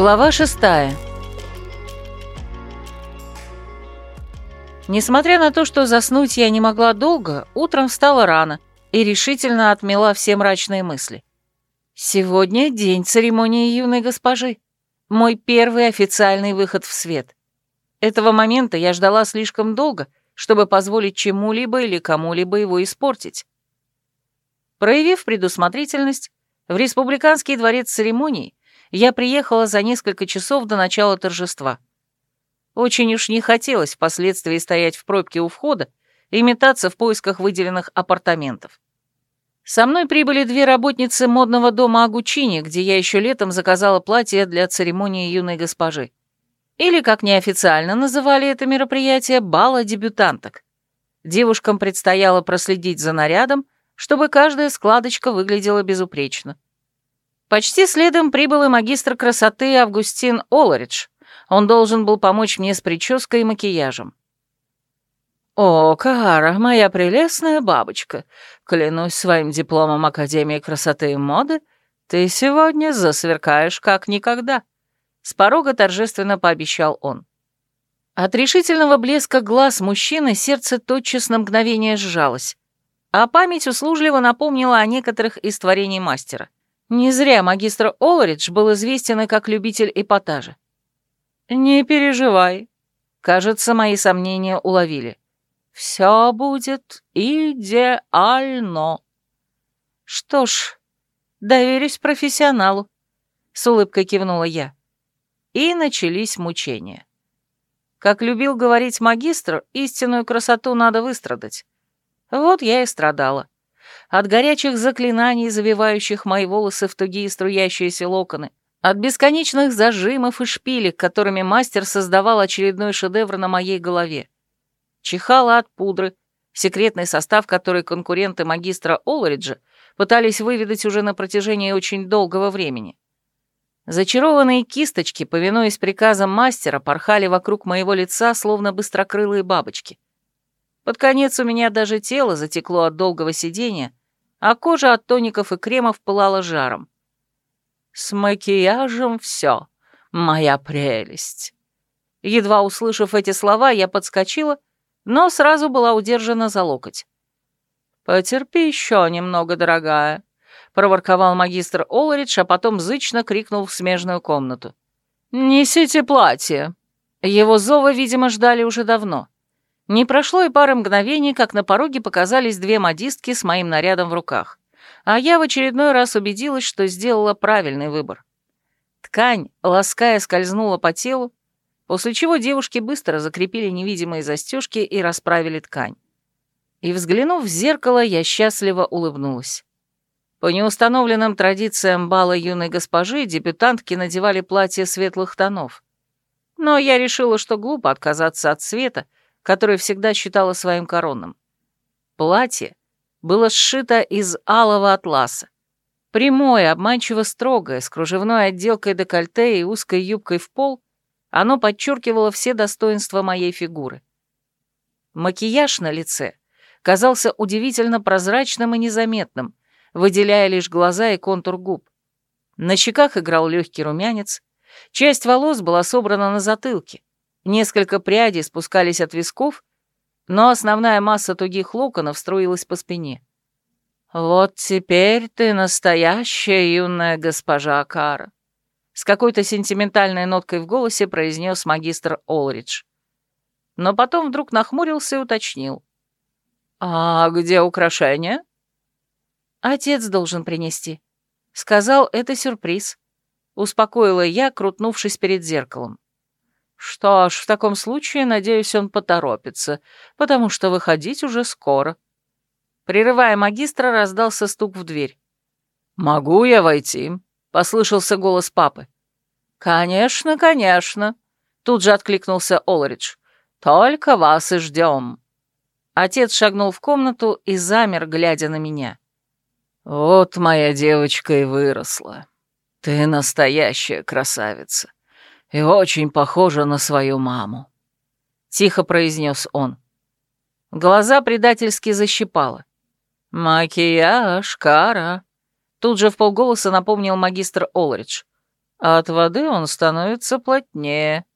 Глава шестая. Несмотря на то, что заснуть я не могла долго, утром встала рано и решительно отмела все мрачные мысли. Сегодня день церемонии юной госпожи. Мой первый официальный выход в свет. Этого момента я ждала слишком долго, чтобы позволить чему-либо или кому-либо его испортить. Проявив предусмотрительность, в Республиканский дворец церемоний я приехала за несколько часов до начала торжества. Очень уж не хотелось впоследствии стоять в пробке у входа и метаться в поисках выделенных апартаментов. Со мной прибыли две работницы модного дома Агучини, где я еще летом заказала платье для церемонии юной госпожи. Или, как неофициально называли это мероприятие, бала дебютанток. Девушкам предстояло проследить за нарядом, чтобы каждая складочка выглядела безупречно. Почти следом прибыл и магистр красоты Августин Оларидж. Он должен был помочь мне с прической и макияжем. «О, Кара, моя прелестная бабочка, клянусь своим дипломом Академии красоты и моды, ты сегодня засверкаешь как никогда», — с порога торжественно пообещал он. От решительного блеска глаз мужчины сердце тотчас на мгновение сжалось, а память услужливо напомнила о некоторых из творений мастера. Не зря магистр Олридж был известен и как любитель эпатажа. «Не переживай», — кажется, мои сомнения уловили. «Все будет идеально». «Что ж, доверюсь профессионалу», — с улыбкой кивнула я. И начались мучения. Как любил говорить магистр, истинную красоту надо выстрадать. Вот я и страдала. От горячих заклинаний, завивающих мои волосы в тугие струящиеся локоны, от бесконечных зажимов и шпилек, которыми мастер создавал очередной шедевр на моей голове. Чихала от пудры, секретный состав которой конкуренты магистра Олриджа пытались выведать уже на протяжении очень долгого времени. Зачарованные кисточки, повинуясь приказам мастера, порхали вокруг моего лица, словно быстрокрылые бабочки. Под конец у меня даже тело затекло от долгого сидения, а кожа от тоников и кремов пылала жаром. «С макияжем все, моя прелесть». Едва услышав эти слова, я подскочила, но сразу была удержана за локоть. «Потерпи еще немного, дорогая», — проворковал магистр Олридж, а потом зычно крикнул в смежную комнату. «Несите платье». Его зова, видимо, ждали уже давно. Не прошло и пары мгновений, как на пороге показались две модистки с моим нарядом в руках. А я в очередной раз убедилась, что сделала правильный выбор. Ткань, лаская, скользнула по телу, после чего девушки быстро закрепили невидимые застежки и расправили ткань. И, взглянув в зеркало, я счастливо улыбнулась. По неустановленным традициям бала юной госпожи дебютантки надевали платья светлых тонов. Но я решила, что глупо отказаться от цвета, который всегда считала своим коронным. Платье было сшито из алого атласа. Прямое, обманчиво строгое, с кружевной отделкой декольте и узкой юбкой в пол, оно подчеркивало все достоинства моей фигуры. Макияж на лице казался удивительно прозрачным и незаметным, выделяя лишь глаза и контур губ. На щеках играл легкий румянец, часть волос была собрана на затылке, Несколько прядей спускались от висков, но основная масса тугих локонов струилась по спине. «Вот теперь ты настоящая юная госпожа Кара», с какой-то сентиментальной ноткой в голосе произнес магистр Олридж. Но потом вдруг нахмурился и уточнил. «А где украшения?» «Отец должен принести». Сказал, это сюрприз. Успокоила я, крутнувшись перед зеркалом. Что ж, в таком случае, надеюсь, он поторопится, потому что выходить уже скоро. Прерывая магистра, раздался стук в дверь. «Могу я войти?» — послышался голос папы. «Конечно, конечно», — тут же откликнулся Олридж. «Только вас и ждем». Отец шагнул в комнату и замер, глядя на меня. «Вот моя девочка и выросла. Ты настоящая красавица и очень похожа на свою маму», — тихо произнес он. Глаза предательски защипало. «Макияж, кара», — тут же в полголоса напомнил магистр Олридж. а от воды он становится плотнее.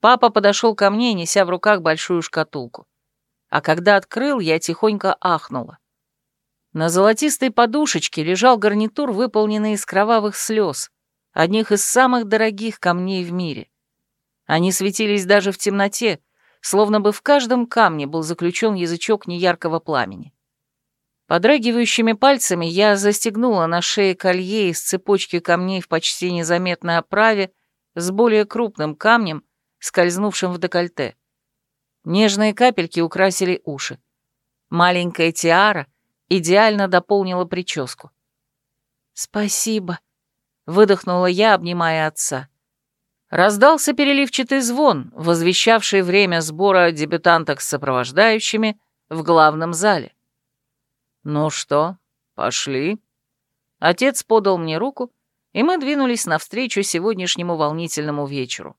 Папа подошел ко мне, неся в руках большую шкатулку. А когда открыл, я тихонько ахнула. На золотистой подушечке лежал гарнитур, выполненный из кровавых слез, одних из самых дорогих камней в мире. Они светились даже в темноте, словно бы в каждом камне был заключен язычок неяркого пламени. Подрагивающими пальцами я застегнула на шее колье из цепочки камней в почти незаметной оправе с более крупным камнем, скользнувшим в декольте. Нежные капельки украсили уши. Маленькая тиара идеально дополнила прическу. «Спасибо», — выдохнула я, обнимая отца. Раздался переливчатый звон, возвещавший время сбора дебютанток с сопровождающими в главном зале. «Ну что, пошли?» Отец подал мне руку, и мы двинулись навстречу сегодняшнему волнительному вечеру.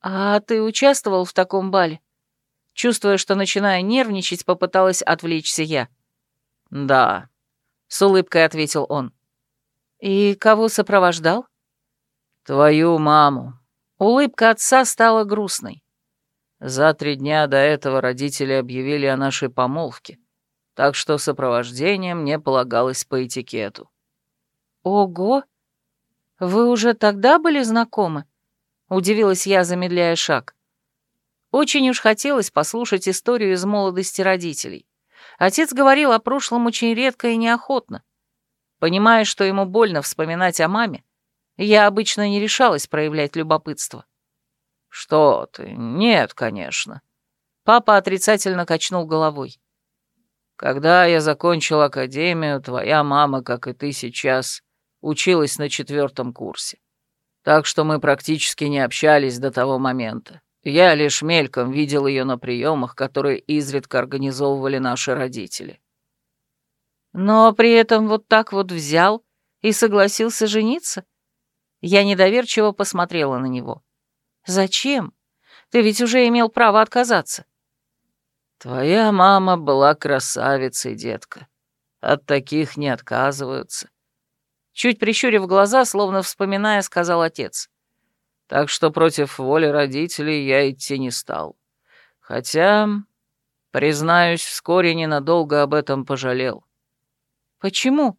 «А ты участвовал в таком бале?» Чувствуя, что начинаю нервничать, попыталась отвлечься я. «Да», — с улыбкой ответил он. «И кого сопровождал?» «Твою маму». Улыбка отца стала грустной. За три дня до этого родители объявили о нашей помолвке так что сопровождение мне полагалось по этикету. «Ого! Вы уже тогда были знакомы?» — удивилась я, замедляя шаг. Очень уж хотелось послушать историю из молодости родителей. Отец говорил о прошлом очень редко и неохотно. Понимая, что ему больно вспоминать о маме, я обычно не решалась проявлять любопытство. «Что ты? Нет, конечно». Папа отрицательно качнул головой. Когда я закончил академию, твоя мама, как и ты сейчас, училась на четвертом курсе. Так что мы практически не общались до того момента. Я лишь мельком видел ее на приемах, которые изредка организовывали наши родители. Но при этом вот так вот взял и согласился жениться? Я недоверчиво посмотрела на него. Зачем? Ты ведь уже имел право отказаться. «Твоя мама была красавицей, детка. От таких не отказываются». Чуть прищурив глаза, словно вспоминая, сказал отец. «Так что против воли родителей я идти не стал. Хотя, признаюсь, вскоре ненадолго об этом пожалел». «Почему?»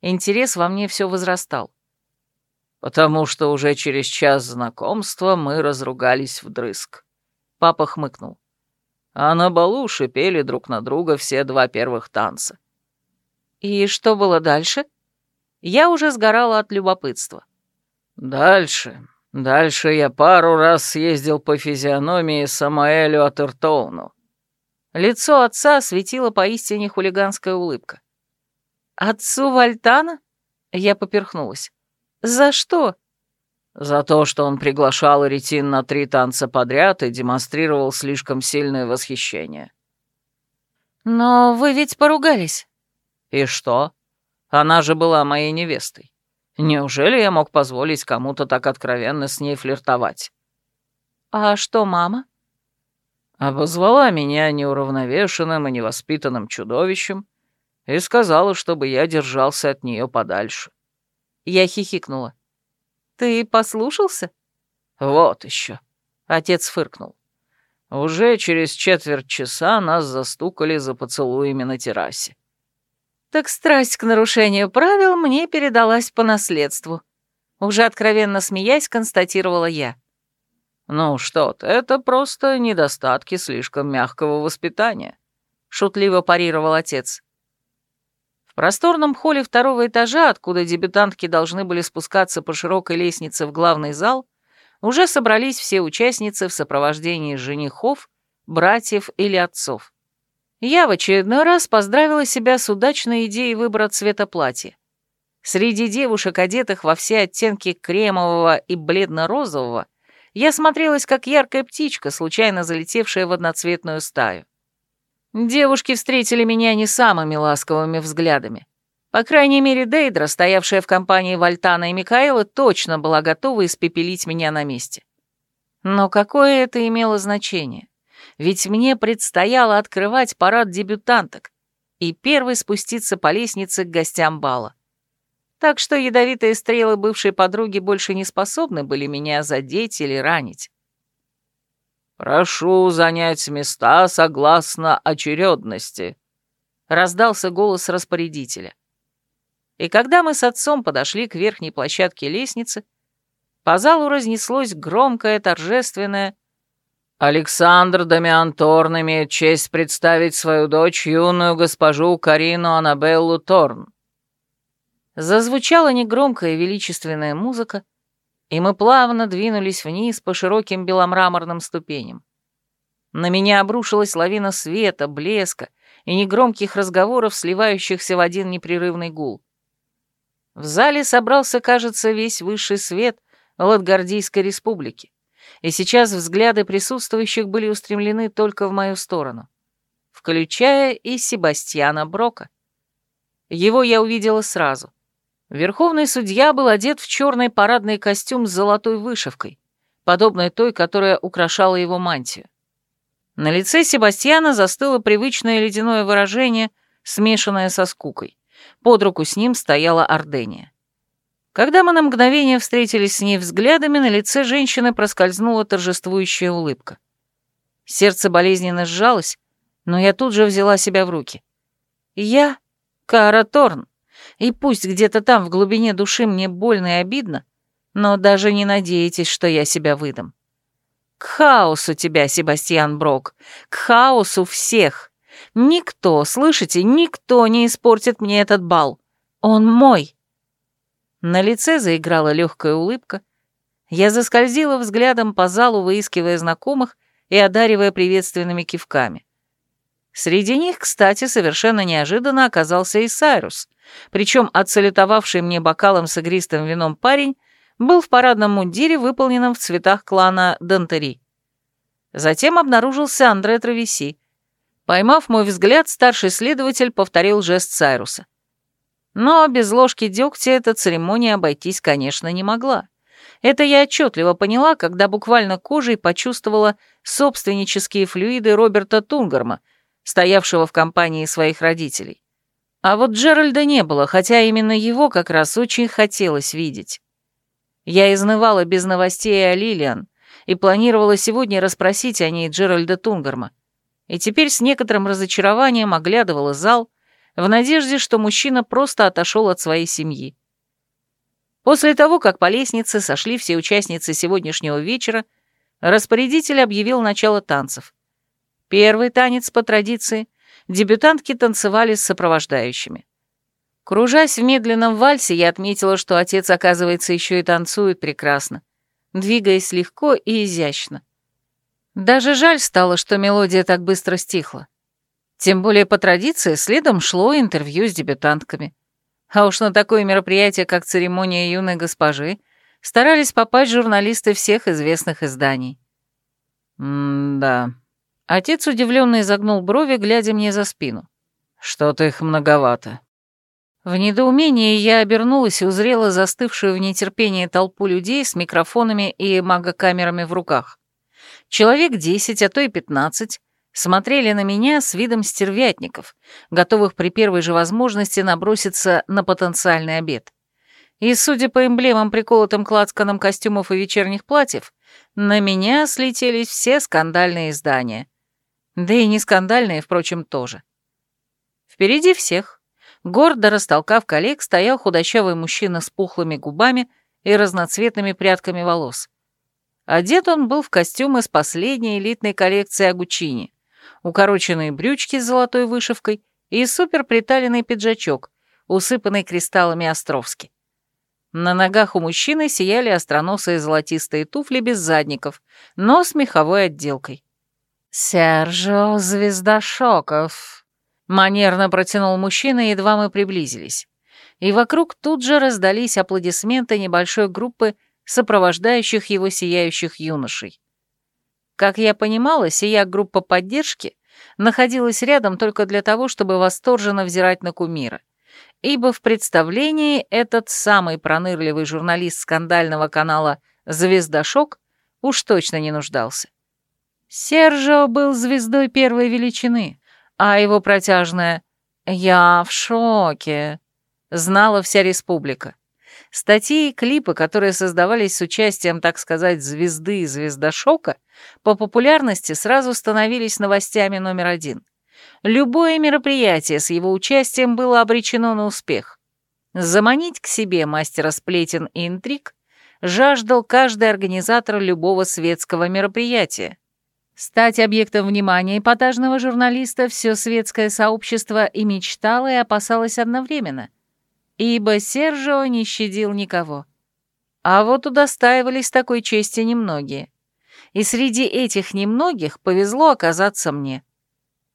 Интерес во мне все возрастал. «Потому что уже через час знакомства мы разругались вдрызг». Папа хмыкнул а на балу шипели друг на друга все два первых танца. И что было дальше? Я уже сгорала от любопытства. Дальше. Дальше я пару раз съездил по физиономии Самаэлю Атертоуну. Лицо отца светило поистине хулиганская улыбка. «Отцу Вальтана?» Я поперхнулась. «За что?» За то, что он приглашал Ретин на три танца подряд и демонстрировал слишком сильное восхищение. «Но вы ведь поругались». «И что? Она же была моей невестой. Неужели я мог позволить кому-то так откровенно с ней флиртовать?» «А что мама?» Обозвала меня неуравновешенным и невоспитанным чудовищем и сказала, чтобы я держался от нее подальше. Я хихикнула. «Ты послушался?» «Вот еще», — отец фыркнул. «Уже через четверть часа нас застукали за поцелуями на террасе». «Так страсть к нарушению правил мне передалась по наследству», — уже откровенно смеясь констатировала я. «Ну что ты, это просто недостатки слишком мягкого воспитания», — шутливо парировал отец. Просторном холле второго этажа, откуда дебютантки должны были спускаться по широкой лестнице в главный зал, уже собрались все участницы в сопровождении женихов, братьев или отцов. Я в очередной раз поздравила себя с удачной идеей выбора цвета платья. Среди девушек, одетых во все оттенки кремового и бледно-розового, я смотрелась как яркая птичка, случайно залетевшая в одноцветную стаю. Девушки встретили меня не самыми ласковыми взглядами. По крайней мере, Дейдра, стоявшая в компании Вальтана и Микаэла, точно была готова испепелить меня на месте. Но какое это имело значение? Ведь мне предстояло открывать парад дебютанток и первой спуститься по лестнице к гостям бала. так что ядовитые стрелы бывшей подруги больше не способны были меня задеть или ранить. «Прошу занять места согласно очередности», — раздался голос распорядителя. И когда мы с отцом подошли к верхней площадке лестницы, по залу разнеслось громкое, торжественное «Александр Дамиан Торн имеет честь представить свою дочь, юную госпожу Карину Аннабеллу Торн». Зазвучала негромкая величественная музыка, и мы плавно двинулись вниз по широким беломраморным ступеням. На меня обрушилась лавина света, блеска и негромких разговоров, сливающихся в один непрерывный гул. В зале собрался, кажется, весь высший свет Латгардийской республики, и сейчас взгляды присутствующих были устремлены только в мою сторону, включая и Себастьяна Брока. Его я увидела сразу — Верховный судья был одет в черный парадный костюм с золотой вышивкой, подобной той, которая украшала его мантию. На лице Себастьяна застыло привычное ледяное выражение, смешанное со скукой. Под руку с ним стояла Ордения. Когда мы на мгновение встретились с ней взглядами, на лице женщины проскользнула торжествующая улыбка. Сердце болезненно сжалось, но я тут же взяла себя в руки. Я — Кара Торн, и пусть где-то там в глубине души мне больно и обидно, но даже не надейтесь, что я себя выдам. К хаосу тебя, Себастьян Брок, к хаосу всех. Никто, слышите, никто не испортит мне этот бал. Он мой. На лице заиграла легкая улыбка. Я заскользила взглядом по залу, выискивая знакомых и одаривая приветственными кивками. Среди них, кстати, совершенно неожиданно оказался и Сайрус, причем отсалютовавший мне бокалом с игристым вином парень был в парадном мундире, выполненном в цветах клана Дантери. Затем обнаружился Андре Травеси. Поймав мой взгляд, старший следователь повторил жест Сайруса. Но без ложки дегтя эта церемония обойтись, конечно, не могла. Это я отчетливо поняла, когда буквально кожей почувствовала собственнические флюиды Роберта Тунгарма, стоявшего в компании своих родителей. А вот Джеральда не было, хотя именно его как раз очень хотелось видеть. Я изнывала без новостей о Лилиан и планировала сегодня расспросить о ней Джеральда Тунгарма. И теперь с некоторым разочарованием оглядывала зал, в надежде, что мужчина просто отошел от своей семьи. После того, как по лестнице сошли все участницы сегодняшнего вечера, распорядитель объявил начало танцев. Первый танец по традиции — дебютантки танцевали с сопровождающими. Кружась в медленном вальсе, я отметила, что отец, оказывается, еще и танцует прекрасно, двигаясь легко и изящно. Даже жаль стало, что мелодия так быстро стихла. Тем более по традиции следом шло интервью с дебютантками. А уж на такое мероприятие, как церемония юной госпожи, старались попасть журналисты всех известных изданий. М-да, Отец удивленно изогнул брови, глядя мне за спину. «Что-то их многовато». В недоумении я обернулась и узрела застывшую в нетерпении толпу людей с микрофонами и магокамерами в руках. Человек десять, а то и пятнадцать, смотрели на меня с видом стервятников, готовых при первой же возможности наброситься на потенциальный обед. И, судя по эмблемам, приколотым к лацканам костюмов и вечерних платьев, на меня слетелись все скандальные издания. Да и не скандальные, впрочем, тоже. Впереди всех, гордо растолкав коллег, стоял худощавый мужчина с пухлыми губами и разноцветными прядками волос. Одет он был в костюм из последней элитной коллекции Агучини, укороченные брючки с золотой вышивкой и суперприталенный пиджачок, усыпанный кристаллами Островски. На ногах у мужчины сияли остроносые золотистые туфли без задников, но с меховой отделкой. «Сержо Звездошоков», — манерно протянул мужчина, едва мы приблизились. И вокруг тут же раздались аплодисменты небольшой группы сопровождающих его сияющих юношей. Как я понимала, сия группа поддержки находилась рядом только для того, чтобы восторженно взирать на кумира, ибо в представлении этот самый пронырливый журналист скандального канала «Звездошок» уж точно не нуждался. Сержио был звездой первой величины, а его протяжное «Я в шоке» знала вся республика. Статьи и клипы, которые создавались с участием, так сказать, звезды и звездошока, по популярности сразу становились новостями номер один. Любое мероприятие с его участием было обречено на успех. Заманить к себе мастера сплетен и интриг жаждал каждый организатор любого светского мероприятия. Стать объектом внимания эпатажного журналиста все светское сообщество и мечтало, и опасалось одновременно, ибо Сержио не щадил никого. А вот удостаивались такой чести немногие. И среди этих немногих повезло оказаться мне.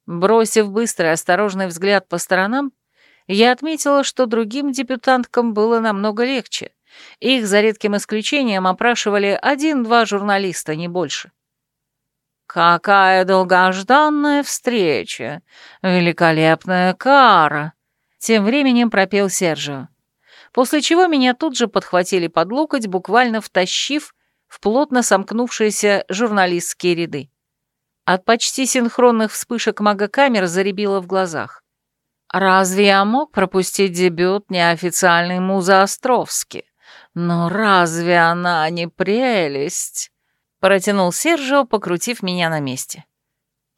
Бросив быстрый осторожный взгляд по сторонам, я отметила, что другим дебютанткам было намного легче. Их, за редким исключением, опрашивали один-два журналиста, не больше. «Какая долгожданная встреча! Великолепная кара!» Тем временем пропел Сержио. После чего меня тут же подхватили под локоть, буквально втащив в плотно сомкнувшиеся журналистские ряды. От почти синхронных вспышек магокамер заребило в глазах. Разве я мог пропустить дебют неофициальной музы Островски? Но разве она не прелесть? Протянул Сержио, покрутив меня на месте.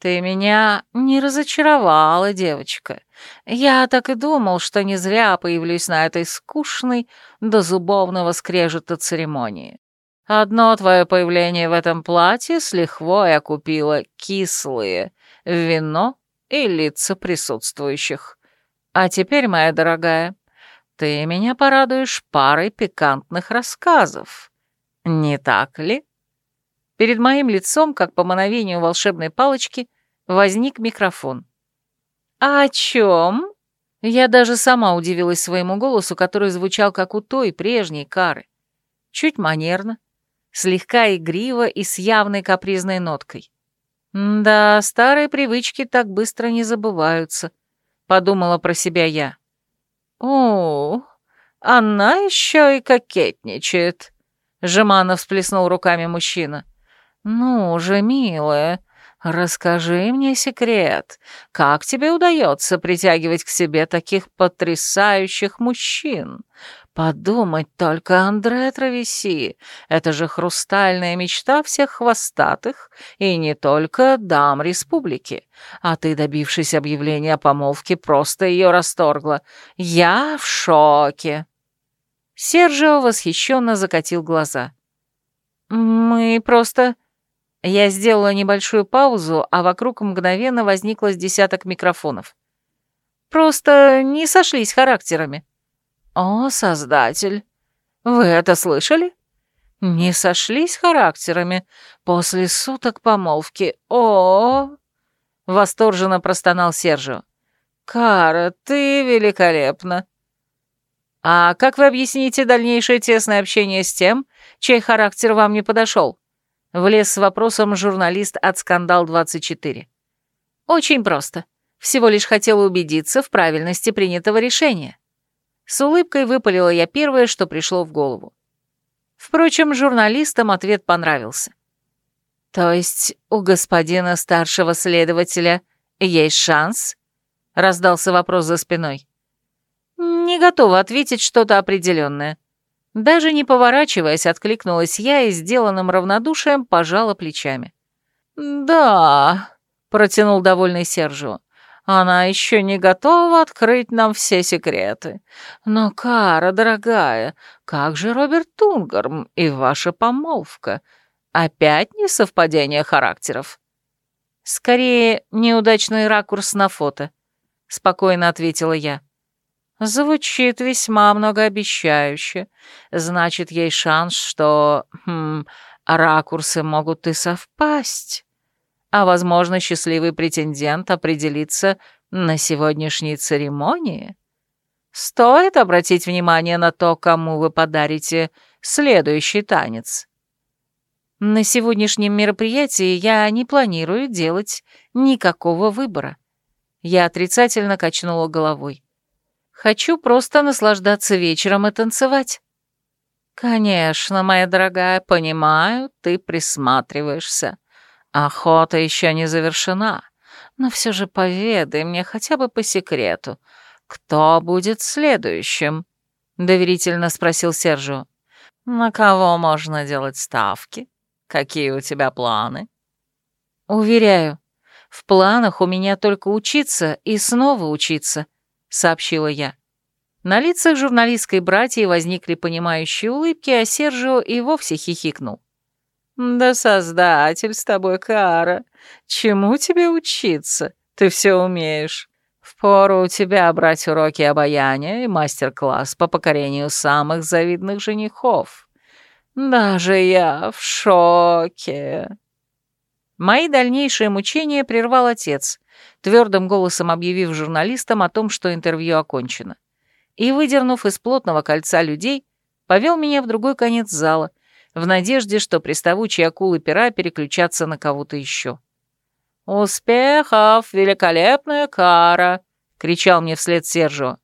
«Ты меня не разочаровала, девочка. Я так и думал, что не зря появлюсь на этой скучной до зубовного скрежета церемонии. Одно твое появление в этом платье с лихвой окупило кислые вино и лица присутствующих. А теперь, моя дорогая, ты меня порадуешь парой пикантных рассказов. Не так ли?» Перед моим лицом, как по мановению волшебной палочки, возник микрофон. «А о чем?» Я даже сама удивилась своему голосу, который звучал как у той прежней кары. Чуть манерно, слегка игриво и с явной капризной ноткой. «Да, старые привычки так быстро не забываются», — подумала про себя я. «О, она еще и кокетничает», — жеманно всплеснул руками мужчина. «Ну же, милая, расскажи мне секрет. Как тебе удается притягивать к себе таких потрясающих мужчин? Подумать только, Андре Травеси, это же хрустальная мечта всех хвостатых и не только дам республики. А ты, добившись объявления о помолвке, просто ее расторгла. Я в шоке». Сержио восхищенно закатил глаза. «Мы просто...» Я сделала небольшую паузу, а вокруг мгновенно возникло с десяток микрофонов. Просто не сошлись характерами. О, Создатель, вы это слышали? Не сошлись характерами после суток помолвки. О, восторженно простонал Сержио. Кара, ты великолепна. А как вы объясните дальнейшее тесное общение с тем, чей характер вам не подошел? Влез с вопросом журналист от «Скандал-24». «Очень просто. Всего лишь хотела убедиться в правильности принятого решения». С улыбкой выпалила я первое, что пришло в голову. Впрочем, журналистам ответ понравился. «То есть у господина старшего следователя есть шанс?» — раздался вопрос за спиной. «Не готова ответить что-то определенное. Даже не поворачиваясь, откликнулась я и сделанным равнодушием пожала плечами. «Да», — протянул довольный Сержио, — «она еще не готова открыть нам все секреты. Но, Кара, дорогая, как же Роберт Тунгарм и ваша помолвка? Опять не совпадение характеров?» «Скорее, неудачный ракурс на фото», — спокойно ответила я. Звучит весьма многообещающе. Значит, есть шанс, что... Хм, ракурсы могут и совпасть. А, возможно, счастливый претендент определится на сегодняшней церемонии. Стоит обратить внимание на то, кому вы подарите следующий танец. На сегодняшнем мероприятии я не планирую делать никакого выбора. Я отрицательно качнула головой. Хочу просто наслаждаться вечером и танцевать». «Конечно, моя дорогая, понимаю, ты присматриваешься. Охота еще не завершена, но все же поведай мне хотя бы по секрету, «Кто будет следующим?» — доверительно спросил Сержио. «На кого можно делать ставки? Какие у тебя планы?» «Уверяю, в планах у меня только учиться и снова учиться», — сообщила я. На лицах журналистской братьи возникли понимающие улыбки, а Сержио и вовсе хихикнул. «Да создатель с тобой, Кара! Чему тебе учиться? Ты все умеешь. Впору у тебя брать уроки обаяния и мастер-класс по покорению самых завидных женихов. Даже я в шоке!» Мои дальнейшие мучения прервал отец, твердым голосом объявив журналистам о том, что интервью окончено. И, выдернув из плотного кольца людей, повел меня в другой конец зала, в надежде, что приставучие акулы пера переключатся на кого-то еще. «Успехов, великолепная кара!» — кричал мне вслед Сержио.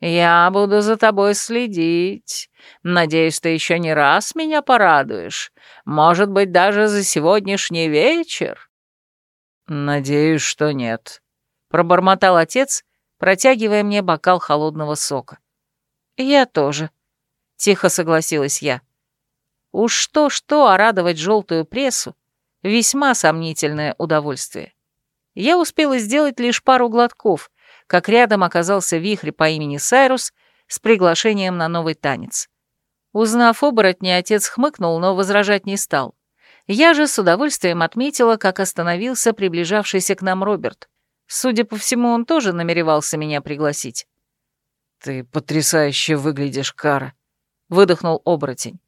«Я буду за тобой следить. Надеюсь, ты еще не раз меня порадуешь. Может быть, даже за сегодняшний вечер?» «Надеюсь, что нет», — пробормотал отец, протягивая мне бокал холодного сока. «Я тоже», — тихо согласилась я. Уж что-что, а радовать желтую прессу — весьма сомнительное удовольствие. Я успела сделать лишь пару глотков, как рядом оказался вихрь по имени Сайрус с приглашением на новый танец. Узнав оборотня, отец хмыкнул, но возражать не стал. Я же с удовольствием отметила, как остановился приближавшийся к нам Роберт. Судя по всему, он тоже намеревался меня пригласить. «Ты потрясающе выглядишь, Кара», — выдохнул оборотень.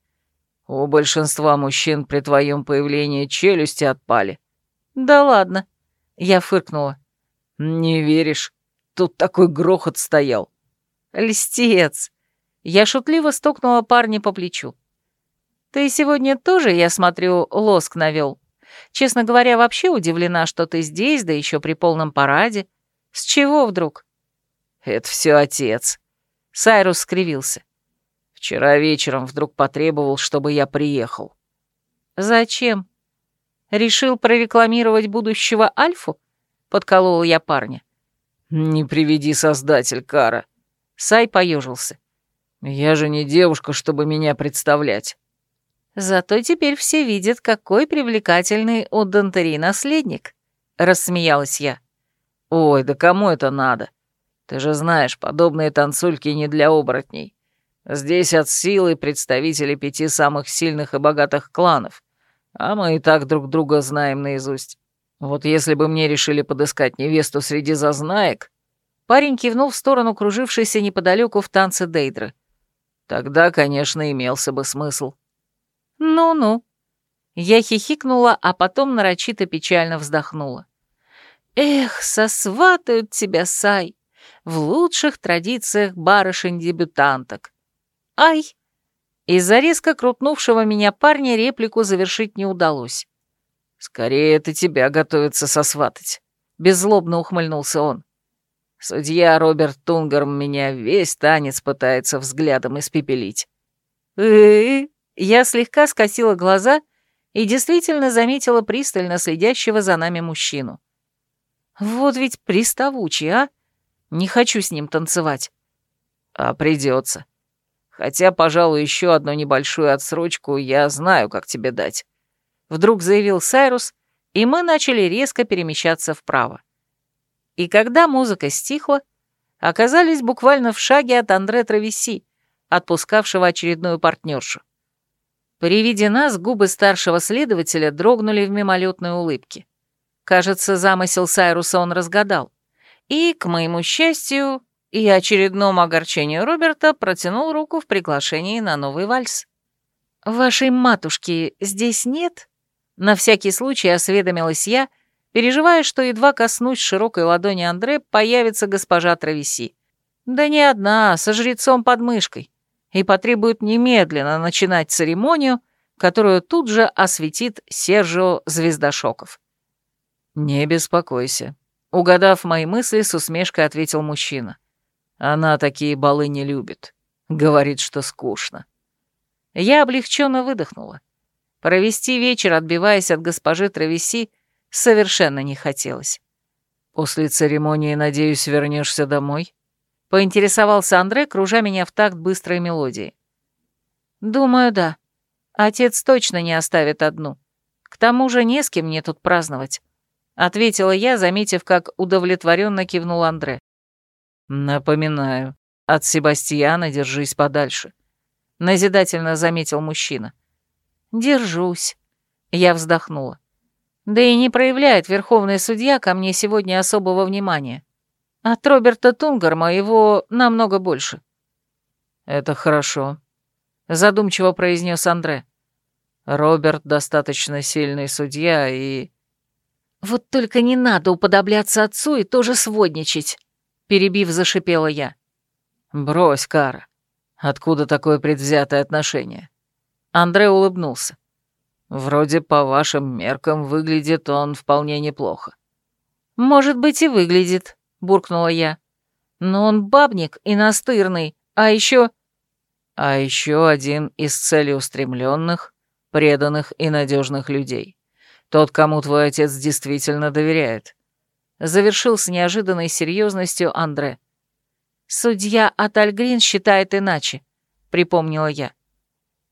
У большинства мужчин при твоем появлении челюсти отпали. Да ладно. Я фыркнула. Не веришь? Тут такой грохот стоял. Льстец. Я шутливо стукнула парня по плечу. Ты сегодня тоже, я смотрю, лоск навел. Честно говоря, вообще удивлена, что ты здесь, да еще при полном параде. С чего вдруг? Это все отец. Сайрус скривился. Вчера вечером вдруг потребовал, чтобы я приехал. Зачем? Решил прорекламировать будущего Альфу? Подколола я парня. Не приведи создатель, Кара. Сай поежился. Я же не девушка, чтобы меня представлять. Зато теперь все видят, какой привлекательный у Дантери наследник, рассмеялась я. Ой, да кому это надо? Ты же знаешь, подобные танцульки не для оборотней. Здесь от силы представители пяти самых сильных и богатых кланов, а мы и так друг друга знаем наизусть. Вот если бы мне решили подыскать невесту среди зазнаек...» Парень кивнул в сторону кружившейся неподалеку в танце Дейдры. «Тогда, конечно, имелся бы смысл». «Ну-ну». Я хихикнула, а потом нарочито печально вздохнула. «Эх, сосватают тебя, Сай, в лучших традициях барышень-дебютанток. «Ай!» Из-за резко крутнувшего меня парня реплику завершить не удалось. «Скорее это тебя готовится сосватать», — беззлобно ухмыльнулся он. «Судья Роберт Тунгарм меня весь танец пытается взглядом испепелить». «Э-э-э!» Я слегка скосила глаза и действительно заметила пристально следящего за нами мужчину. «Вот ведь приставучий, а? Не хочу с ним танцевать». «А придется. Хотя, пожалуй, еще одну небольшую отсрочку я знаю, как тебе дать. Вдруг заявил Сайрус, и мы начали резко перемещаться вправо. И когда музыка стихла, оказались буквально в шаге от Андре Травеси, отпускавшего очередную партнершу. При виде нас губы старшего следователя дрогнули в мимолетной улыбке. Кажется, замысел Сайруса он разгадал. И, к моему счастью, и очередному огорчению Роберта протянул руку в приглашении на новый вальс. «Вашей матушки здесь нет?» На всякий случай осведомилась я, переживая, что едва коснусь широкой ладони Андре, появится госпожа Травеси. Да не одна, со жрецом под мышкой, и потребует немедленно начинать церемонию, которую тут же осветит Сержио Звездошоков. «Не беспокойся», — угадав мои мысли, с усмешкой ответил мужчина. Она такие балы не любит. Говорит, что скучно. Я облегченно выдохнула. Провести вечер, отбиваясь от госпожи Травеси, совершенно не хотелось. «После церемонии, надеюсь, вернешься домой?» Поинтересовался Андре, кружа меня в такт быстрой мелодии. Думаю, да. Отец точно не оставит одну. К тому же не с кем мне тут праздновать. Ответила я, заметив, как удовлетворенно кивнул Андре. Напоминаю, от Себастьяна держись подальше. Назидательно заметил мужчина. Держусь. Я вздохнула. Да и не проявляет верховный судья ко мне сегодня особого внимания. От Роберта Тунгарма его намного больше. «Это хорошо», — задумчиво произнес Андре. «Роберт достаточно сильный судья и...» «Вот только не надо уподобляться отцу и тоже сводничать», — перебив, зашипела я. «Брось, Кара. Откуда такое предвзятое отношение?» Андре улыбнулся. Вроде по вашим меркам выглядит он вполне неплохо. Может быть и выглядит, буркнула я. Но он бабник и настырный, а еще... А еще один из целеустремленных, преданных и надежных людей. Тот, кому твой отец действительно доверяет. Завершил с неожиданной серьезностью Андре. Судья Атальгрин считает иначе, припомнила я.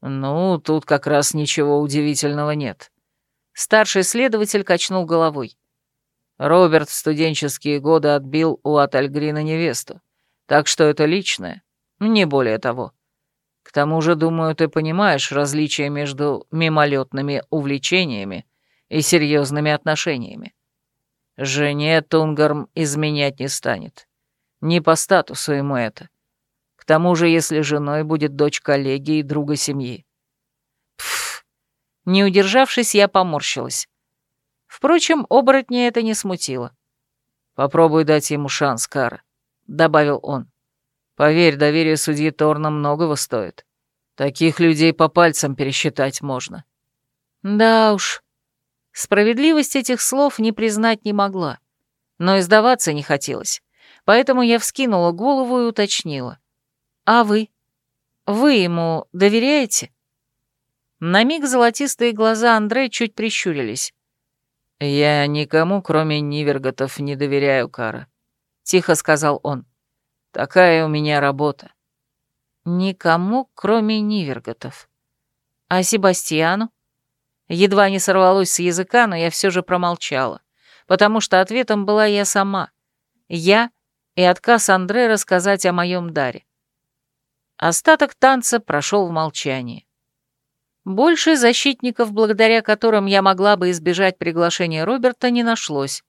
«Ну, тут как раз ничего удивительного нет». Старший следователь качнул головой. Роберт в студенческие годы отбил у Атальгрина невесту, так что это личное, не более того. К тому же, думаю, ты понимаешь различия между мимолетными увлечениями и серьезными отношениями. Жене Тунгарм изменять не станет. Не по статусу ему это тому же, если женой будет дочь коллеги и друга семьи. Пф, не удержавшись, я поморщилась. Впрочем, оборотня это не смутило. «Попробуй дать ему шанс, Кара», — добавил он. «Поверь, доверие судьи Торна многого стоит. Таких людей по пальцам пересчитать можно». Да уж, справедливость этих слов не признать не могла, но и сдаваться не хотелось, поэтому я вскинула голову и уточнила. А вы? Вы ему доверяете? На миг золотистые глаза Андре чуть прищурились. «Я никому, кроме Ниверготов, не доверяю, Кара», — тихо сказал он. «Такая у меня работа». «Никому, кроме Ниверготов. А Себастьяну?» Едва не сорвалось с языка, но я все же промолчала, потому что ответом была я сама. Я и отказ Андре рассказать о моем даре. Остаток танца прошел в молчании. Больше защитников, благодаря которым я могла бы избежать приглашения Роберта, не нашлось.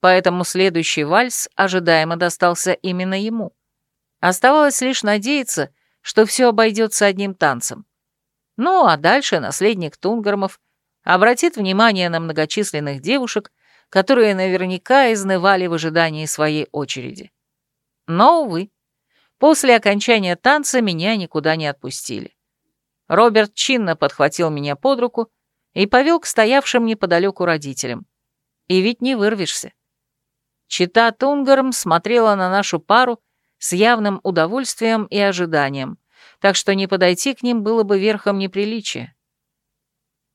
Поэтому следующий вальс ожидаемо достался именно ему. Оставалось лишь надеяться, что все обойдется одним танцем. Ну, а дальше наследник Тунгармов обратит внимание на многочисленных девушек, которые наверняка изнывали в ожидании своей очереди. Но, увы, После окончания танца меня никуда не отпустили. Роберт чинно подхватил меня под руку и повел к стоявшим неподалеку родителям. И ведь не вырвешься. Чита Тунгарм смотрела на нашу пару с явным удовольствием и ожиданием, так что не подойти к ним было бы верхом неприличия.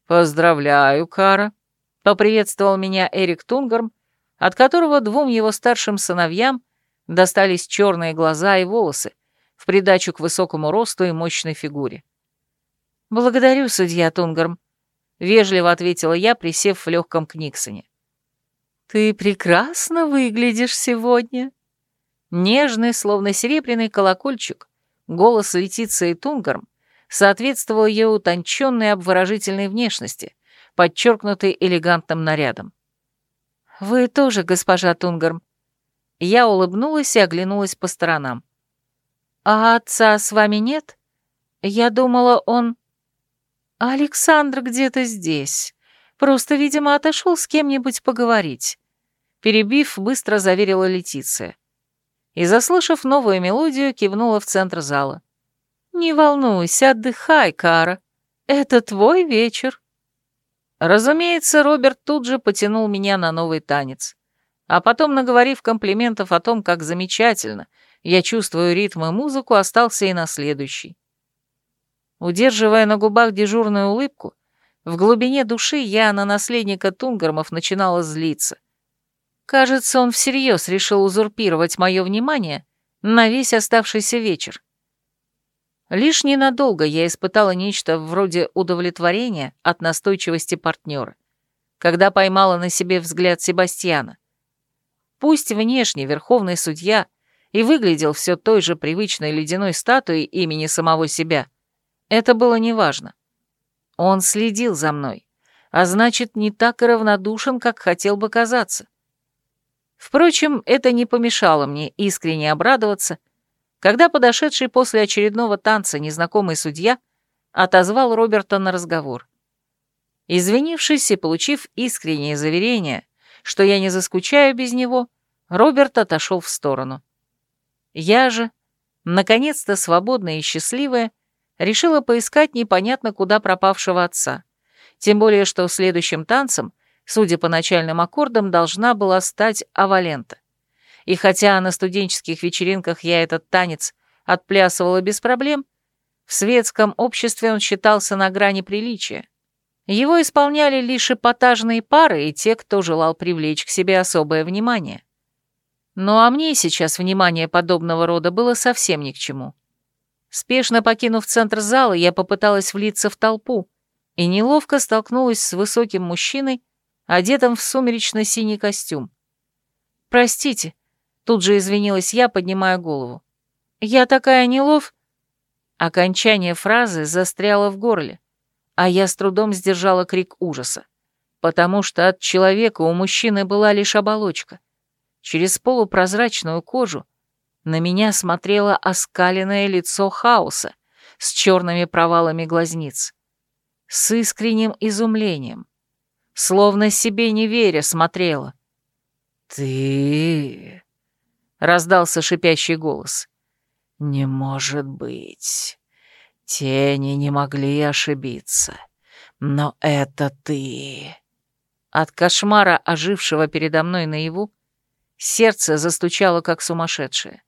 «Поздравляю, Кара», — поприветствовал меня Эрик Тунгарм, от которого двум его старшим сыновьям достались черные глаза и волосы, в придачу к высокому росту и мощной фигуре. «Благодарю, судья Тунгарм», — вежливо ответила я, присев в легком книгсоне. «Ты прекрасно выглядишь сегодня». Нежный, словно серебряный колокольчик, голос Летиции Тунгарм соответствовал ее утонченной обворожительной внешности, подчеркнутой элегантным нарядом. «Вы тоже, госпожа Тунгарм», я улыбнулась и оглянулась по сторонам. «А отца с вами нет? Я думала, он...» «Александр где-то здесь. Просто, видимо, отошел с кем-нибудь поговорить». Перебив, быстро заверила Летиция. И, заслышав новую мелодию, кивнула в центр зала. «Не волнуйся, отдыхай, Кара. Это твой вечер». Разумеется, Роберт тут же потянул меня на новый танец. А потом, наговорив комплиментов о том, как замечательно я чувствую ритм и музыку, остался и на следующий. Удерживая на губах дежурную улыбку, в глубине души я на наследника Тунгармов начинала злиться. Кажется, он всерьез решил узурпировать мое внимание, на весь оставшийся вечер. Лишь ненадолго я испытала нечто вроде удовлетворения от настойчивости партнера, когда поймала на себе взгляд Себастьяна. Пусть внешне верховный судья и выглядел все той же привычной ледяной статуей имени самого себя, это было неважно. Он следил за мной, а значит, не так и равнодушен, как хотел бы казаться. Впрочем, это не помешало мне искренне обрадоваться, когда подошедший после очередного танца незнакомый судья отозвал Роберта на разговор. Извинившись и получив искреннее заверение, что я не заскучаю без него, Роберт отошел в сторону. Я же, наконец-то свободная и счастливая, решила поискать непонятно куда пропавшего отца. Тем более, что следующим танцем, судя по начальным аккордам, должна была стать Авалента. И хотя на студенческих вечеринках я этот танец отплясывала без проблем, в светском обществе он считался на грани приличия. Его исполняли лишь эпатажные пары и те, кто желал привлечь к себе особое внимание. Ну а мне сейчас внимание подобного рода было совсем ни к чему. Спешно покинув центр зала, я попыталась влиться в толпу и неловко столкнулась с высоким мужчиной, одетым в сумеречно-синий костюм. «Простите», Тут же извинилась я, поднимая голову. «Я такая нелов...» Окончание фразы застряло в горле, а я с трудом сдержала крик ужаса, потому что от человека у мужчины была лишь оболочка. Через полупрозрачную кожу на меня смотрело оскаленное лицо хаоса с черными провалами глазниц, с искренним изумлением, словно себе не веря смотрела. «Ты...» — раздался шипящий голос. «Не может быть. Тени не могли ошибиться. Но это ты». От кошмара, ожившего передо мной наяву, сердце застучало, как сумасшедшее.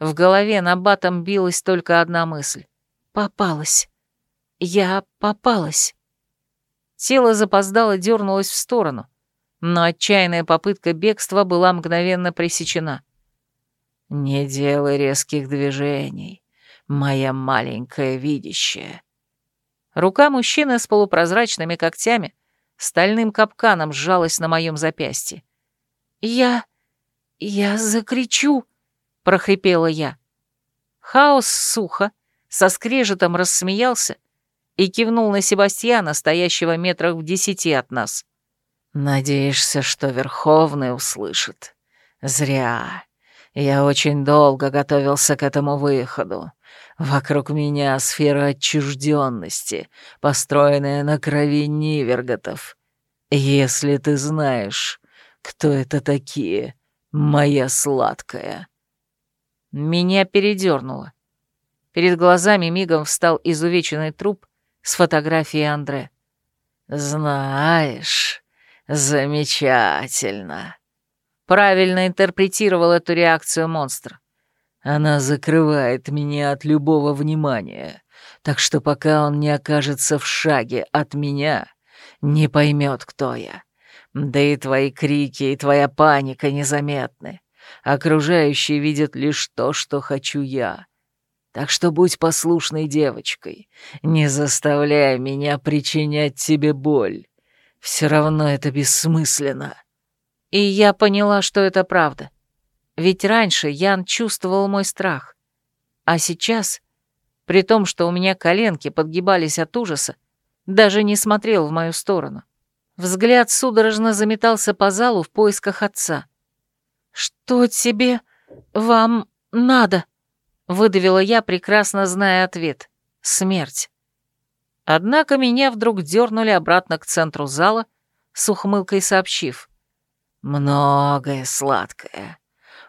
В голове на батом билась только одна мысль. «Попалась. Я попалась». Тело запоздало дернулось в сторону, но отчаянная попытка бегства была мгновенно пресечена. «Не делай резких движений, моя маленькая видящая». Рука мужчины с полупрозрачными когтями стальным капканом сжалась на моем запястье. «Я... я закричу!» — прохрипела я. Хаос сухо, со скрежетом рассмеялся и кивнул на Себастьяна, стоящего метрах в десяти от нас. «Надеешься, что Верховный услышит? Зря. Я очень долго готовился к этому выходу. Вокруг меня сфера отчужденности, построенная на крови Ниверготов. Если ты знаешь, кто это такие, моя сладкая». Меня передернуло. Перед глазами мигом встал изувеченный труп с фотографией Андре. «Знаешь, замечательно», правильно интерпретировал эту реакцию монстра. Она закрывает меня от любого внимания, так что пока он не окажется в шаге от меня, не поймет, кто я. Да и твои крики и твоя паника незаметны. Окружающие видят лишь то, что хочу я. Так что будь послушной девочкой, не заставляй меня причинять тебе боль. Все равно это бессмысленно. И я поняла, что это правда. Ведь раньше Ян чувствовал мой страх. А сейчас, при том, что у меня коленки подгибались от ужаса, даже не смотрел в мою сторону. Взгляд судорожно заметался по залу в поисках отца. «Что тебе вам надо?» — выдавила я, прекрасно зная ответ. «Смерть». Однако меня вдруг дернули обратно к центру зала, с ухмылкой сообщив. «Многое сладкое.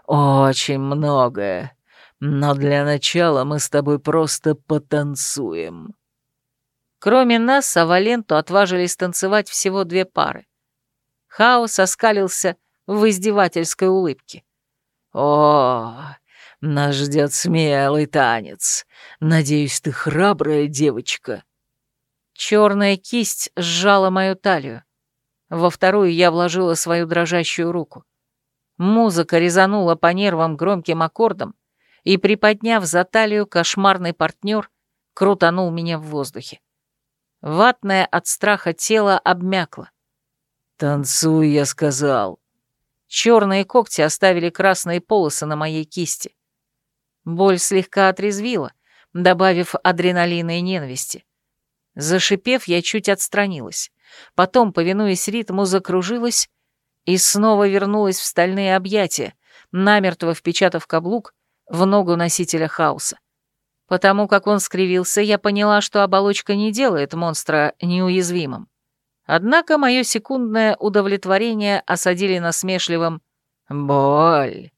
Очень многое. Но для начала мы с тобой просто потанцуем». Кроме нас, с Аваленту отважились танцевать всего две пары. Хаос оскалился в издевательской улыбке. «О, нас ждет смелый танец. Надеюсь, ты храбрая девочка». Черная кисть сжала мою талию. Во вторую я вложила свою дрожащую руку. Музыка резанула по нервам громким аккордом, и, приподняв за талию, кошмарный партнер крутанул меня в воздухе. Ватное от страха тело обмякло. «Танцуй», — я сказал. Черные когти оставили красные полосы на моей кисти. Боль слегка отрезвила, добавив адреналина и ненависти. Зашипев, я чуть отстранилась. Потом, повинуясь ритму, закружилась и снова вернулась в стальные объятия, намертво впечатав каблук в ногу носителя хаоса. Потому как он скривился, я поняла, что оболочка не делает монстра неуязвимым. Однако мое секундное удовлетворение осадили насмешливым «Боль!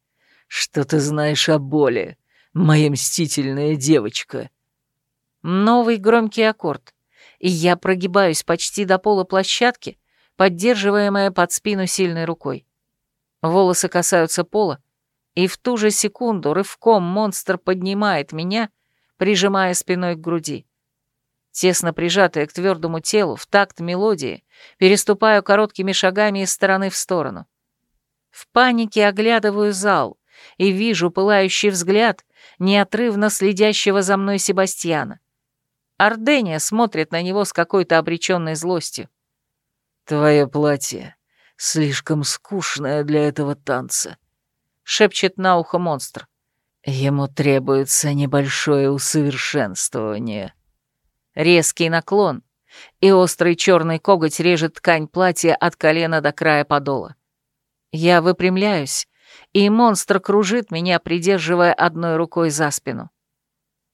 Что ты знаешь о боли, моя мстительная девочка?» Новый громкий аккорд, и я прогибаюсь почти до пола площадки, поддерживаемая под спину сильной рукой. Волосы касаются пола, и в ту же секунду рывком монстр поднимает меня, прижимая спиной к груди. Тесно прижатая к твердому телу, в такт мелодии, переступаю короткими шагами из стороны в сторону. В панике оглядываю зал и вижу пылающий взгляд неотрывно следящего за мной Себастьяна. Ардения смотрит на него с какой-то обреченной злостью. «Твое платье слишком скучное для этого танца», — шепчет на ухо монстр. «Ему требуется небольшое усовершенствование». Резкий наклон, и острый черный коготь режет ткань платья от колена до края подола. Я выпрямляюсь, и монстр кружит меня, придерживая одной рукой за спину.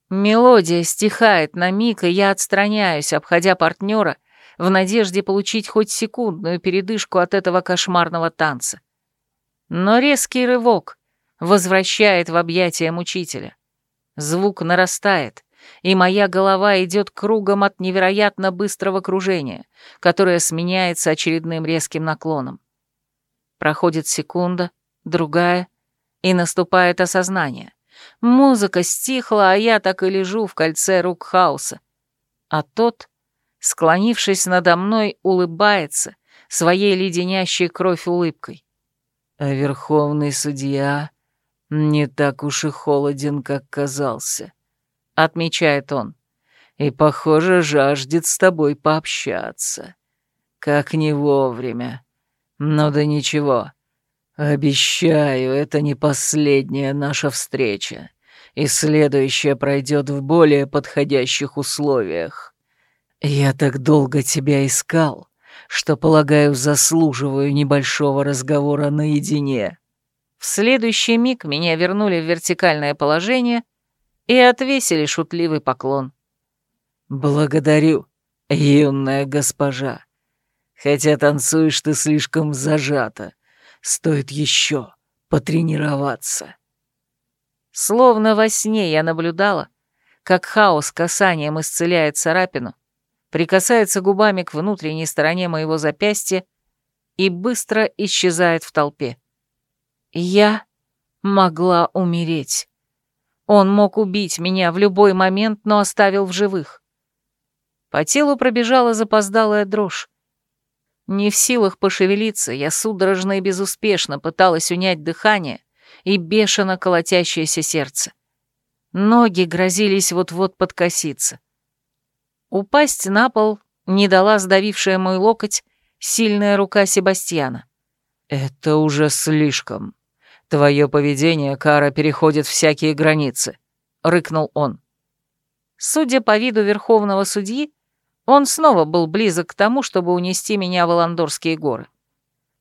Мелодия стихает на миг, и я отстраняюсь, обходя партнера, в надежде получить хоть секундную передышку от этого кошмарного танца. Но резкий рывок возвращает в объятия мучителя. Звук нарастает, и моя голова идет кругом от невероятно быстрого кружения, которое сменяется очередным резким наклоном. Проходит секунда, другая, и наступает осознание. Музыка стихла, а я так и лежу в кольце рук хаоса. А тот, склонившись надо мной, улыбается своей леденящей кровь улыбкой. А верховный судья не так уж и холоден, как казался отмечает он. «И, похоже, жаждет с тобой пообщаться. Как не вовремя. Но да ничего. Обещаю, это не последняя наша встреча, и следующая пройдет в более подходящих условиях. Я так долго тебя искал, что, полагаю, заслуживаю небольшого разговора наедине». В следующий миг меня вернули в вертикальное положение — и отвесили шутливый поклон. «Благодарю, юная госпожа. Хотя танцуешь ты слишком зажато, стоит еще потренироваться». Словно во сне я наблюдала, как хаос касанием исцеляет царапину, прикасается губами к внутренней стороне моего запястья и быстро исчезает в толпе. Я могла умереть. Он мог убить меня в любой момент, но оставил в живых. По телу пробежала запоздалая дрожь. Не в силах пошевелиться, я судорожно и безуспешно пыталась унять дыхание и бешено колотящееся сердце. Ноги грозились вот-вот подкоситься. Упасть на пол не дала сдавившая мой локоть сильная рука Себастьяна. «Это уже слишком», «Твое поведение, Кара, переходит всякие границы», — рыкнул он. Судя по виду верховного судьи, он снова был близок к тому, чтобы унести меня в Аландорские горы.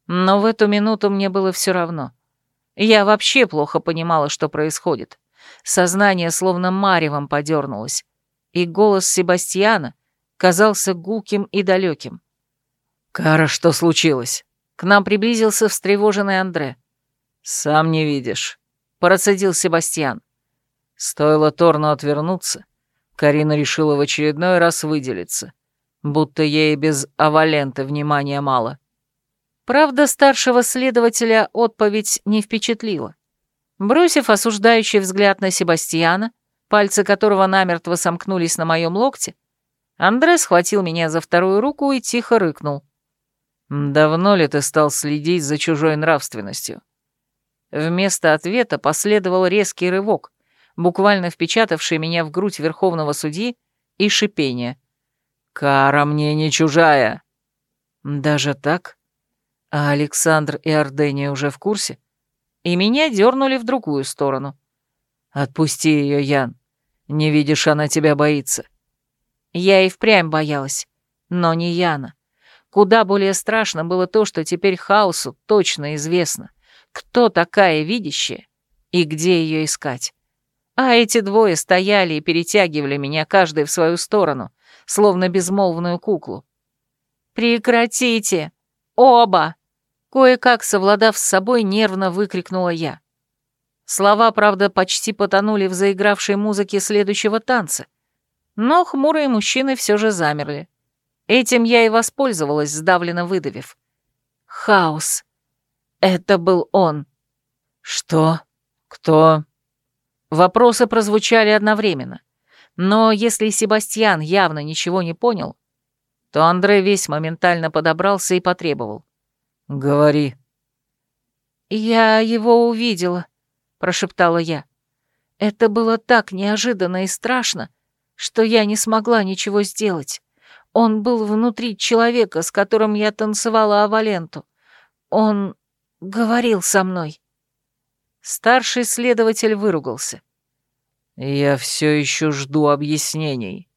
Но в эту минуту мне было все равно. Я вообще плохо понимала, что происходит. Сознание словно маревом подернулось, и голос Себастьяна казался гулким и далеким. «Кара, что случилось?» К нам приблизился встревоженный Андре. «Сам не видишь», — процедил Себастьян. Стоило Торну отвернуться, Карина решила в очередной раз выделиться, будто ей без аваленты внимания мало. Правда, старшего следователя отповедь не впечатлила. Бросив осуждающий взгляд на Себастьяна, пальцы которого намертво сомкнулись на моем локте, Андре схватил меня за вторую руку и тихо рыкнул. «Давно ли ты стал следить за чужой нравственностью?» Вместо ответа последовал резкий рывок, буквально впечатавшие меня в грудь верховного судьи, и шипение. «Кара мне не чужая!» «Даже так? А Александр и Ордения уже в курсе?» И меня дернули в другую сторону. «Отпусти ее, Ян. Не видишь, она тебя боится». Я и впрямь боялась, но не Яна. Куда более страшно было то, что теперь хаосу точно известно, кто такая видящая и где ее искать. А эти двое стояли и перетягивали меня каждый в свою сторону, словно безмолвную куклу. «Прекратите! Оба!» Кое-как, совладав с собой, нервно выкрикнула я. Слова, правда, почти потонули в заигравшей музыке следующего танца, но хмурые мужчины все же замерли. Этим я и воспользовалась, сдавленно выдавив. Хаос. Это был он. Что? Кто? Вопросы прозвучали одновременно. Но если Себастьян явно ничего не понял, то Андре весь моментально подобрался и потребовал. «Говори». «Я его увидела», — прошептала я. «Это было так неожиданно и страшно, что я не смогла ничего сделать. Он был внутри человека, с которым я танцевала Аваленту. Он говорил со мной». Старший следователь выругался. «Я все еще жду объяснений».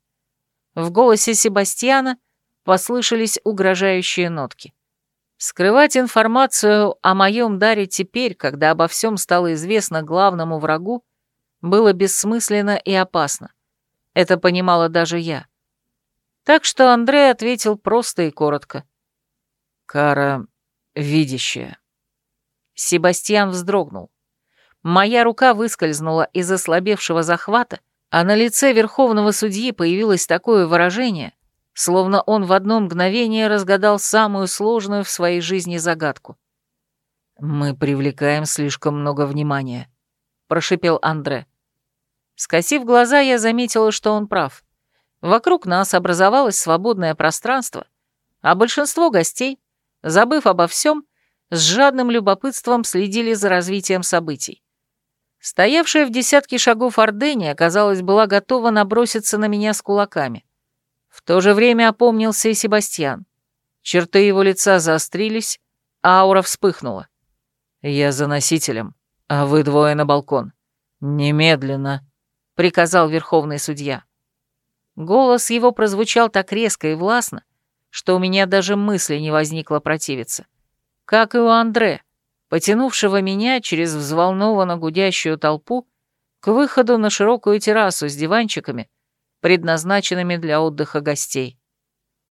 В голосе Себастьяна послышались угрожающие нотки. Скрывать информацию о моем даре теперь, когда обо всем стало известно главному врагу, было бессмысленно и опасно. Это понимала даже я. Так что Андрей ответил просто и коротко. «Кара видящая». Себастьян вздрогнул. Моя рука выскользнула из ослабевшего захвата, а на лице верховного судьи появилось такое выражение, словно он в одно мгновение разгадал самую сложную в своей жизни загадку. «Мы привлекаем слишком много внимания», — прошипел Андре. Скосив глаза, я заметила, что он прав. Вокруг нас образовалось свободное пространство, а большинство гостей, забыв обо всем, с жадным любопытством следили за развитием событий. Стоявшая в десятке шагов Ордения, казалось, была готова наброситься на меня с кулаками. В то же время опомнился и Себастьян. Черты его лица заострились, а аура вспыхнула. «Я за носителем, а вы двое на балкон. Немедленно», — приказал верховный судья. Голос его прозвучал так резко и властно, что у меня даже мысли не возникло противиться. Как и у Андре, потянувшего меня через взволнованно гудящую толпу к выходу на широкую террасу с диванчиками, предназначенными для отдыха гостей.